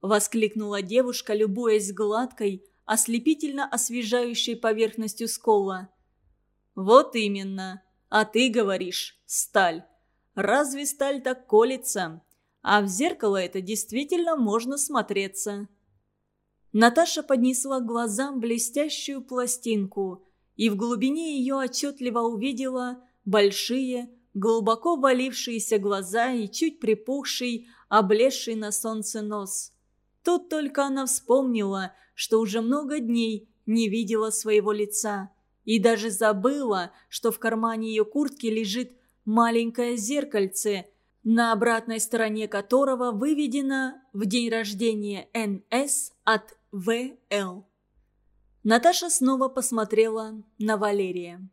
Воскликнула девушка, любуясь гладкой, ослепительно освежающей поверхностью скола. «Вот именно. А ты говоришь, сталь. Разве сталь так колется? А в зеркало это действительно можно смотреться. Наташа поднесла глазам блестящую пластинку и в глубине ее отчетливо увидела большие, глубоко валившиеся глаза и чуть припухший, облезший на солнце нос. Тут только она вспомнила, что уже много дней не видела своего лица и даже забыла, что в кармане ее куртки лежит маленькое зеркальце, на обратной стороне которого выведено в день рождения НС от ВЛ. Наташа снова посмотрела на Валерия.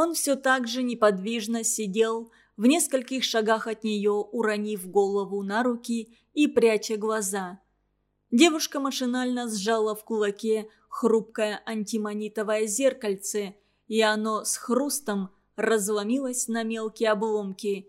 Он все так же неподвижно сидел в нескольких шагах от нее, уронив голову на руки и пряча глаза. Девушка машинально сжала в кулаке хрупкое антимонитовое зеркальце, и оно с хрустом разломилась на мелкие обломки.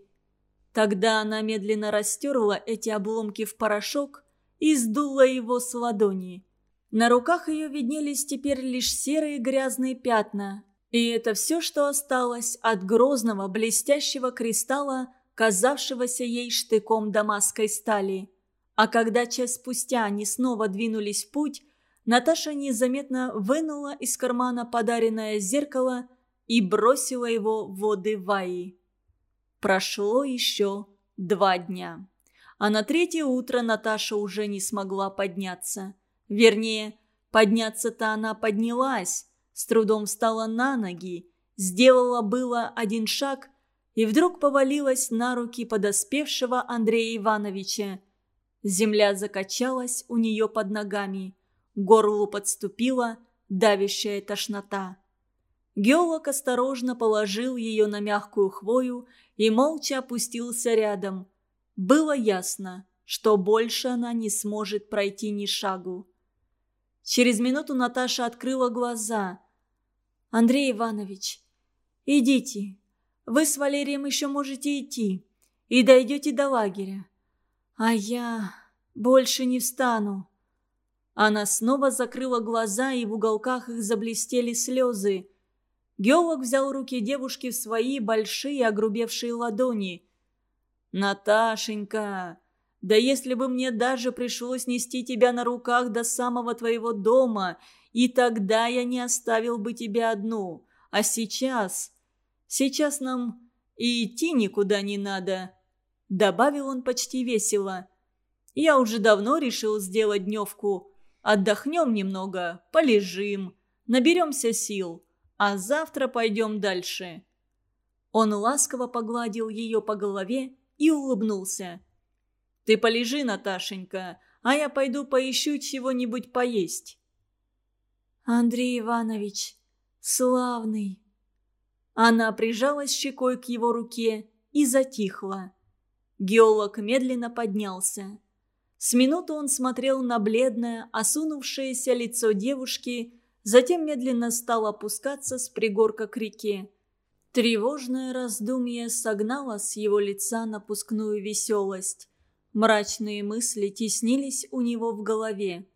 Тогда она медленно растерла эти обломки в порошок и сдула его с ладони. На руках ее виднелись теперь лишь серые грязные пятна. И это все, что осталось от грозного блестящего кристалла, казавшегося ей штыком дамасской стали. А когда час спустя они снова двинулись в путь, Наташа незаметно вынула из кармана подаренное зеркало – и бросила его в воды Ваи. Прошло еще два дня. А на третье утро Наташа уже не смогла подняться. Вернее, Подняться-то она поднялась, с трудом встала на ноги, сделала было один шаг и вдруг повалилась на руки подоспевшего Андрея Ивановича. Земля закачалась у нее под ногами, горлу подступила давящая тошнота. Геолог осторожно положил ее на мягкую хвою и молча опустился рядом. Было ясно, что больше она не сможет пройти ни шагу. Через минуту Наташа открыла глаза. «Андрей Иванович, идите. Вы с Валерием еще можете идти. И дойдете до лагеря. А я больше не встану». Она снова закрыла глаза, и в уголках их заблестели слезы. Геолог взял руки девушки в свои большие огрубевшие ладони. «Наташенька, да если бы мне даже пришлось нести тебя на руках до самого твоего дома, и тогда я не оставил бы тебя одну. А сейчас... Сейчас нам и идти никуда не надо», — добавил он почти весело. «Я уже давно решил сделать дневку. Отдохнем немного, полежим, наберемся сил, а завтра пойдем дальше». Он ласково погладил ее по голове и улыбнулся. Ты полежи, Наташенька, а я пойду поищу чего-нибудь поесть». «Андрей Иванович, славный!» Она прижалась щекой к его руке и затихла. Геолог медленно поднялся. С минуту он смотрел на бледное, осунувшееся лицо девушки, затем медленно стал опускаться с пригорка к реке. Тревожное раздумье согнало с его лица напускную веселость. Мрачные мысли теснились у него в голове.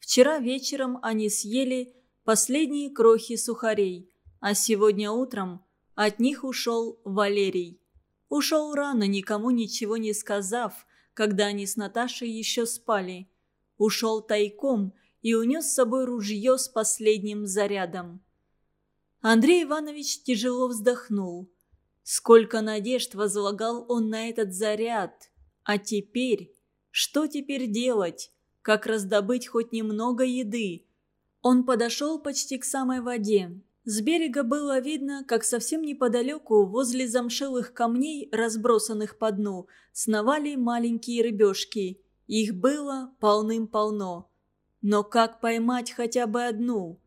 Вчера вечером они съели последние крохи сухарей, а сегодня утром от них ушел Валерий. Ушел рано, никому ничего не сказав, когда они с Наташей еще спали. Ушел тайком и унес с собой ружье с последним зарядом. Андрей Иванович тяжело вздохнул. Сколько надежд возлагал он на этот заряд – а теперь? Что теперь делать? Как раздобыть хоть немного еды? Он подошел почти к самой воде. С берега было видно, как совсем неподалеку, возле замшелых камней, разбросанных по дну, сновали маленькие рыбешки. Их было полным-полно. Но как поймать хотя бы одну?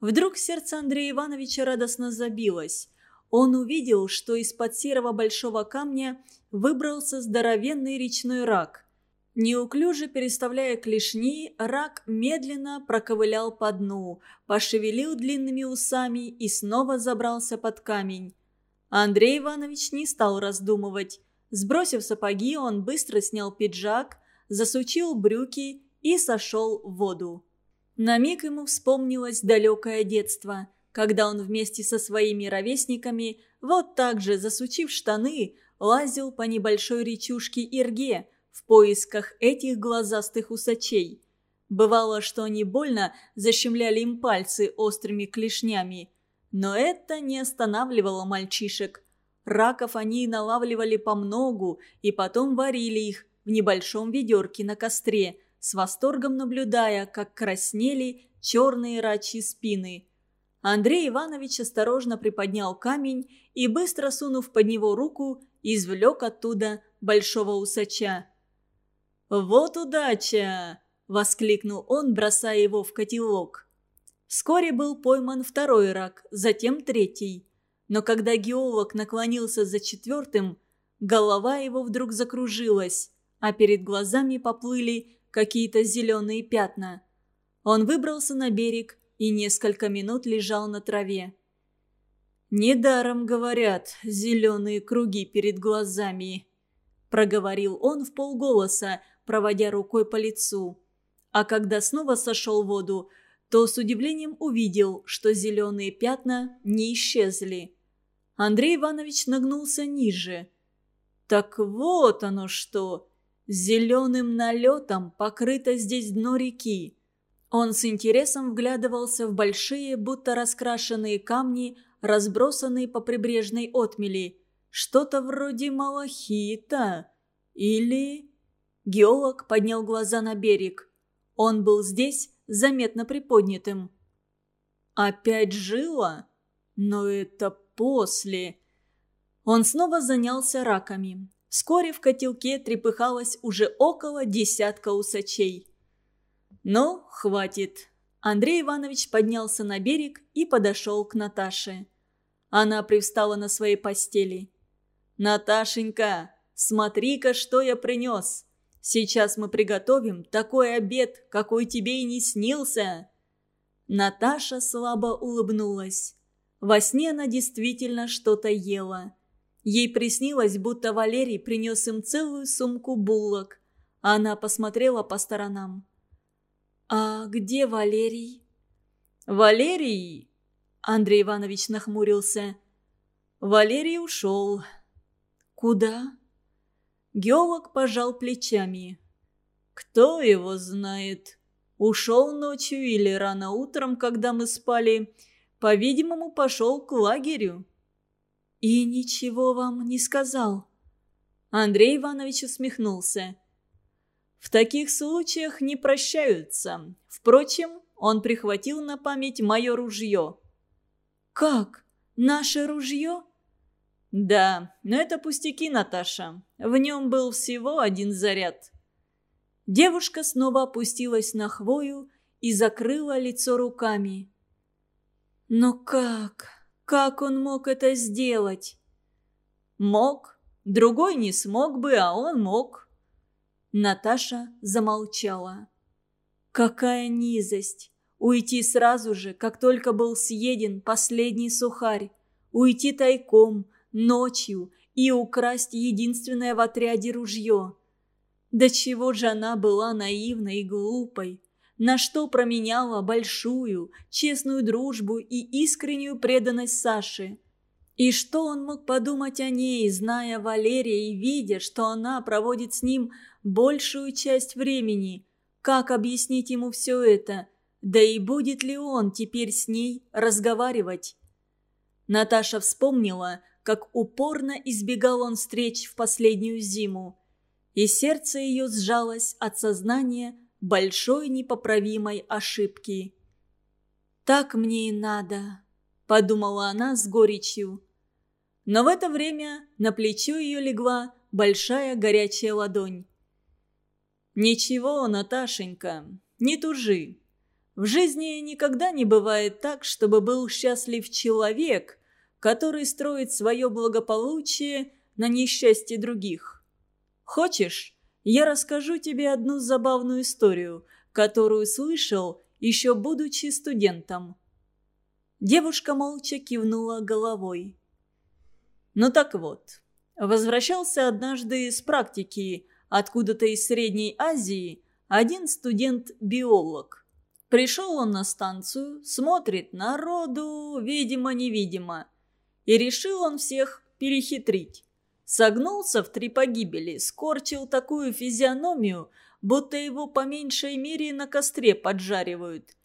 Вдруг сердце Андрея Ивановича радостно забилось. Он увидел, что из-под серого большого камня выбрался здоровенный речной рак. Неуклюже переставляя клешни, рак медленно проковылял по дну, пошевелил длинными усами и снова забрался под камень. Андрей Иванович не стал раздумывать. Сбросив сапоги, он быстро снял пиджак, засучил брюки и сошел в воду. На миг ему вспомнилось далекое детство – когда он вместе со своими ровесниками, вот так же засучив штаны, лазил по небольшой речушке Ирге в поисках этих глазастых усачей. Бывало, что они больно защемляли им пальцы острыми клешнями. Но это не останавливало мальчишек. Раков они налавливали по многу и потом варили их в небольшом ведерке на костре, с восторгом наблюдая, как краснели черные рачьи спины – Андрей Иванович осторожно приподнял камень и, быстро сунув под него руку, извлек оттуда большого усача. «Вот удача!» – воскликнул он, бросая его в котелок. Вскоре был пойман второй рак, затем третий. Но когда геолог наклонился за четвертым, голова его вдруг закружилась, а перед глазами поплыли какие-то зеленые пятна. Он выбрался на берег и несколько минут лежал на траве. «Недаром, говорят, зеленые круги перед глазами», – проговорил он в полголоса, проводя рукой по лицу. А когда снова сошел в воду, то с удивлением увидел, что зеленые пятна не исчезли. Андрей Иванович нагнулся ниже. «Так вот оно что! Зеленым налетом покрыто здесь дно реки. Он с интересом вглядывался в большие, будто раскрашенные камни, разбросанные по прибрежной отмели. Что-то вроде малахита. Или... Геолог поднял глаза на берег. Он был здесь заметно приподнятым. «Опять жила? Но это после...» Он снова занялся раками. Вскоре в котелке трепыхалось уже около десятка усачей. «Ну, хватит». Андрей Иванович поднялся на берег и подошел к Наташе. Она привстала на своей постели. «Наташенька, смотри-ка, что я принес. Сейчас мы приготовим такой обед, какой тебе и не снился». Наташа слабо улыбнулась. Во сне она действительно что-то ела. Ей приснилось, будто Валерий принес им целую сумку булок. Она посмотрела по сторонам. «А где Валерий?» «Валерий?» Андрей Иванович нахмурился. «Валерий ушел». «Куда?» Геолог пожал плечами. «Кто его знает? Ушел ночью или рано утром, когда мы спали. По-видимому, пошел к лагерю». «И ничего вам не сказал?» Андрей Иванович усмехнулся. В таких случаях не прощаются. Впрочем, он прихватил на память мое ружье. «Как? Наше ружье?» «Да, но это пустяки, Наташа. В нем был всего один заряд». Девушка снова опустилась на хвою и закрыла лицо руками. «Но как? Как он мог это сделать?» «Мог. Другой не смог бы, а он мог». Наташа замолчала. Какая низость! Уйти сразу же, как только был съеден последний сухарь. Уйти тайком, ночью и украсть единственное в отряде ружье. До чего же она была наивной и глупой? На что променяла большую, честную дружбу и искреннюю преданность Саше? И что он мог подумать о ней, зная Валерия и видя, что она проводит с ним большую часть времени. Как объяснить ему все это? Да и будет ли он теперь с ней разговаривать? Наташа вспомнила, как упорно избегал он встреч в последнюю зиму. И сердце ее сжалось от сознания большой непоправимой ошибки. «Так мне и надо», — подумала она с горечью. Но в это время на плечо ее легла большая горячая ладонь. «Ничего, Наташенька, не тужи. В жизни никогда не бывает так, чтобы был счастлив человек, который строит свое благополучие на несчастье других. Хочешь, я расскажу тебе одну забавную историю, которую слышал, еще будучи студентом». Девушка молча кивнула головой. «Ну так вот, возвращался однажды с практики – откуда-то из Средней Азии, один студент-биолог. Пришел он на станцию, смотрит народу, видимо-невидимо. И решил он всех перехитрить. Согнулся в три погибели, скорчил такую физиономию, будто его по меньшей мере на костре поджаривают.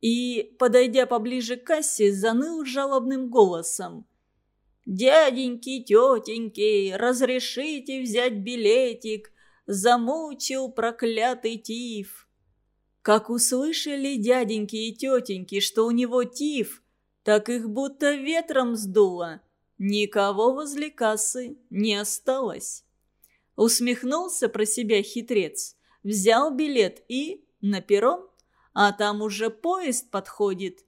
И, подойдя поближе к кассе, заныл жалобным голосом. «Дяденьки, тетеньки, разрешите взять билетик? замучил проклятый тиф. Как услышали дяденьки и тетеньки, что у него тиф, так их будто ветром сдуло. Никого возле кассы не осталось. Усмехнулся про себя хитрец, взял билет и на перрон, а там уже поезд подходит.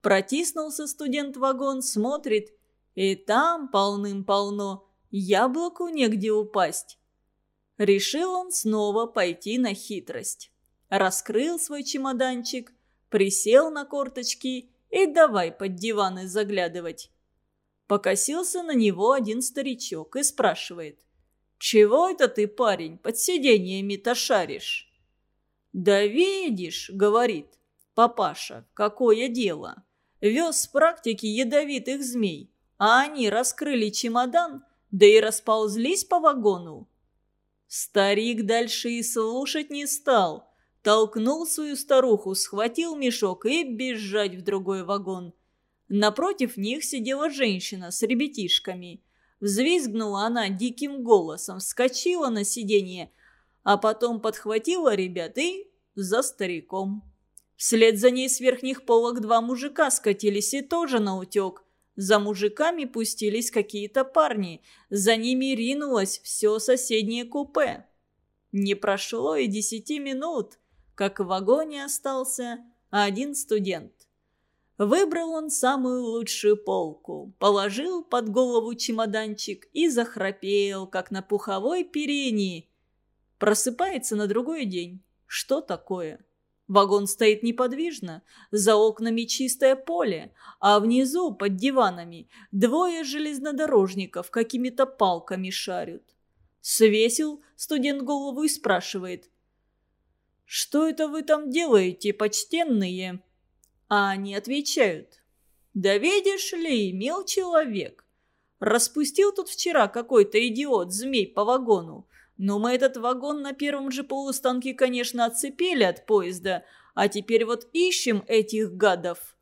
Протиснулся студент вагон, смотрит, и там полным-полно, яблоку негде упасть. Решил он снова пойти на хитрость. Раскрыл свой чемоданчик, присел на корточки и давай под диваны заглядывать. Покосился на него один старичок и спрашивает. «Чего это ты, парень, под сиденьями-то шаришь?» «Да видишь», — говорит, — «папаша, какое дело. Вез с практики ядовитых змей, а они раскрыли чемодан, да и расползлись по вагону. Старик дальше и слушать не стал. Толкнул свою старуху, схватил мешок и бежать в другой вагон. Напротив них сидела женщина с ребятишками. Взвизгнула она диким голосом, вскочила на сиденье, а потом подхватила ребят и за стариком. Вслед за ней с верхних полок два мужика скатились и тоже на утек. За мужиками пустились какие-то парни. За ними ринулось все соседнее купе. Не прошло и десяти минут, как в вагоне остался один студент. Выбрал он самую лучшую полку, положил под голову чемоданчик и захрапел, как на пуховой перине. Просыпается на другой день. Что такое? Вагон стоит неподвижно, за окнами чистое поле, а внизу, под диванами, двое железнодорожников какими-то палками шарят. Свесил студент голову и спрашивает. «Что это вы там делаете, почтенные?» А они отвечают. «Да видишь ли, мил человек, распустил тут вчера какой-то идиот-змей по вагону. Но мы этот вагон на первом же полустанке, конечно, отцепили от поезда, а теперь вот ищем этих гадов».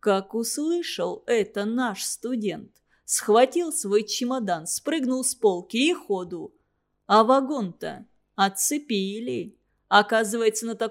Как услышал это наш студент, схватил свой чемодан, спрыгнул с полки и ходу. А вагон-то отцепили. Оказывается, на таком